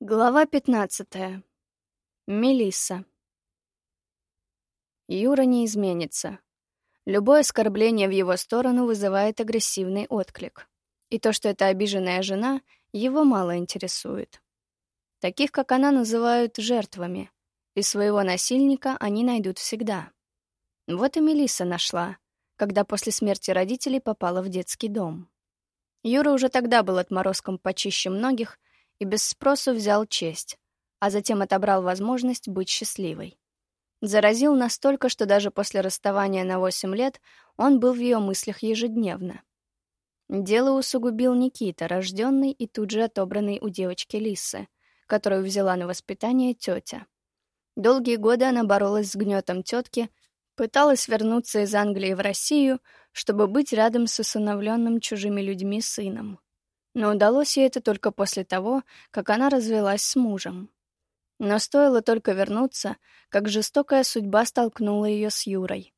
Глава 15. Мелисса. Юра не изменится. Любое оскорбление в его сторону вызывает агрессивный отклик. И то, что это обиженная жена, его мало интересует. Таких, как она, называют жертвами, и своего насильника они найдут всегда. Вот и Мелисса нашла, когда после смерти родителей попала в детский дом. Юра уже тогда был отморозком почище многих — и без спросу взял честь, а затем отобрал возможность быть счастливой. Заразил настолько, что даже после расставания на 8 лет он был в ее мыслях ежедневно. Дело усугубил Никита, рожденный и тут же отобранный у девочки Лисы, которую взяла на воспитание тетя. Долгие годы она боролась с гнетом тетки, пыталась вернуться из Англии в Россию, чтобы быть рядом с усыновленным чужими людьми сыном но удалось ей это только после того, как она развелась с мужем. Но стоило только вернуться, как жестокая судьба столкнула ее с Юрой.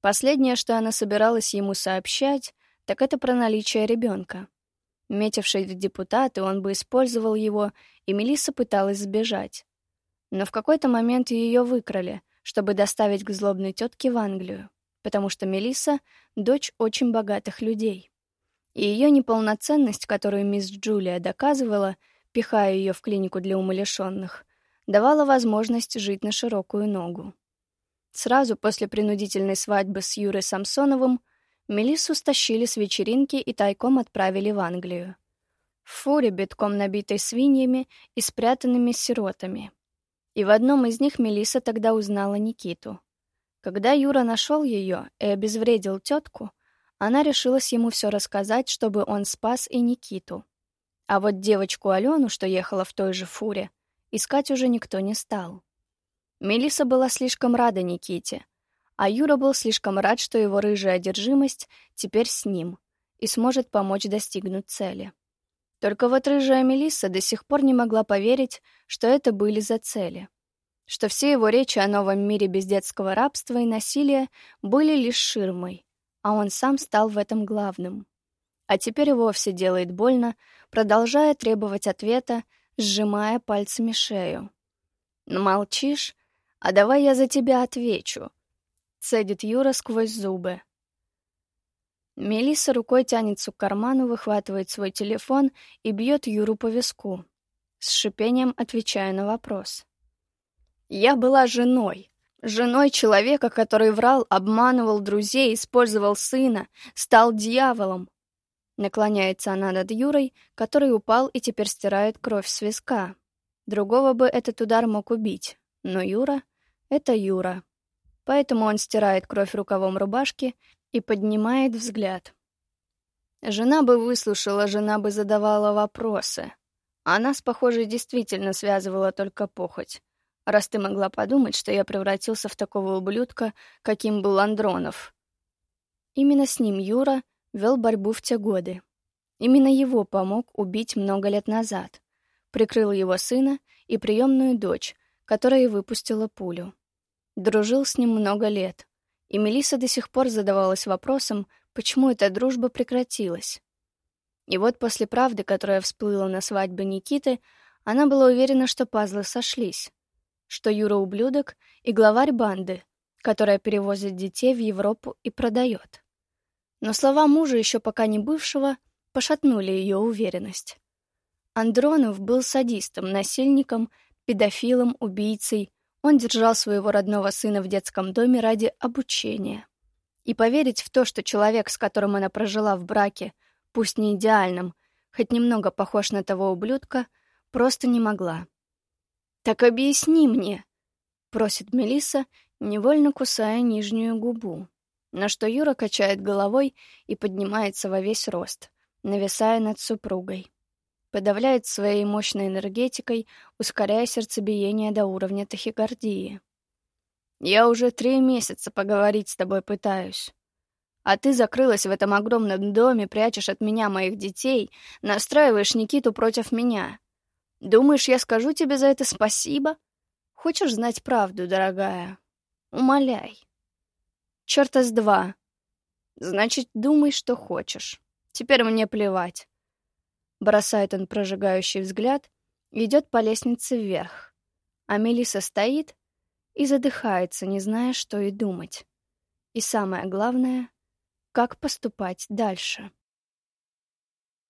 Последнее, что она собиралась ему сообщать, так это про наличие ребенка. Метивший в депутаты, он бы использовал его, и Мелисса пыталась сбежать. Но в какой-то момент ее выкрали, чтобы доставить к злобной тетке в Англию, потому что Мелисса — дочь очень богатых людей и ее неполноценность, которую мисс Джулия доказывала, пихая ее в клинику для умалишенных, давала возможность жить на широкую ногу. Сразу после принудительной свадьбы с Юрой Самсоновым Мелиссу стащили с вечеринки и тайком отправили в Англию. В фуре, битком набитой свиньями и спрятанными сиротами. И в одном из них Мелисса тогда узнала Никиту. Когда Юра нашел ее и обезвредил тетку, она решилась ему все рассказать, чтобы он спас и Никиту. А вот девочку Алену, что ехала в той же фуре, искать уже никто не стал. Мелиса была слишком рада Никите, а Юра был слишком рад, что его рыжая одержимость теперь с ним и сможет помочь достигнуть цели. Только вот рыжая Мелисса до сих пор не могла поверить, что это были за цели. Что все его речи о новом мире без детского рабства и насилия были лишь ширмой, а он сам стал в этом главным. А теперь и вовсе делает больно, продолжая требовать ответа, сжимая пальцами шею. «Ну, молчишь? А давай я за тебя отвечу», — цедит Юра сквозь зубы. Мелисса рукой тянется к карману, выхватывает свой телефон и бьет Юру по виску, с шипением отвечая на вопрос. «Я была женой. Женой человека, который врал, обманывал друзей, использовал сына, стал дьяволом. Наклоняется она над Юрой, который упал и теперь стирает кровь с виска. Другого бы этот удар мог убить, но Юра — это Юра. Поэтому он стирает кровь рукавом рубашки и поднимает взгляд. Жена бы выслушала, жена бы задавала вопросы. А нас, похоже, действительно связывала только похоть раз ты могла подумать, что я превратился в такого ублюдка, каким был Андронов. Именно с ним Юра вел борьбу в те годы. Именно его помог убить много лет назад. Прикрыл его сына и приемную дочь, которая выпустила пулю. Дружил с ним много лет. И Мелиса до сих пор задавалась вопросом, почему эта дружба прекратилась. И вот после правды, которая всплыла на свадьбе Никиты, она была уверена, что пазлы сошлись что Юра ублюдок и главарь банды, которая перевозит детей в Европу и продает. Но слова мужа, еще пока не бывшего, пошатнули ее уверенность. Андронов был садистом, насильником, педофилом, убийцей. Он держал своего родного сына в детском доме ради обучения. И поверить в то, что человек, с которым она прожила в браке, пусть не идеальном, хоть немного похож на того ублюдка, просто не могла. «Так объясни мне», — просит Мелиса, невольно кусая нижнюю губу, на что Юра качает головой и поднимается во весь рост, нависая над супругой. Подавляет своей мощной энергетикой, ускоряя сердцебиение до уровня тахикардии. «Я уже три месяца поговорить с тобой пытаюсь. А ты закрылась в этом огромном доме, прячешь от меня моих детей, настраиваешь Никиту против меня. Думаешь, я скажу тебе за это спасибо? Хочешь знать правду, дорогая? Умоляй. Чёрта с два. Значит, думай, что хочешь. Теперь мне плевать. Бросает он прожигающий взгляд идет по лестнице вверх, а Мелиса стоит и задыхается, не зная, что и думать. И самое главное, как поступать дальше.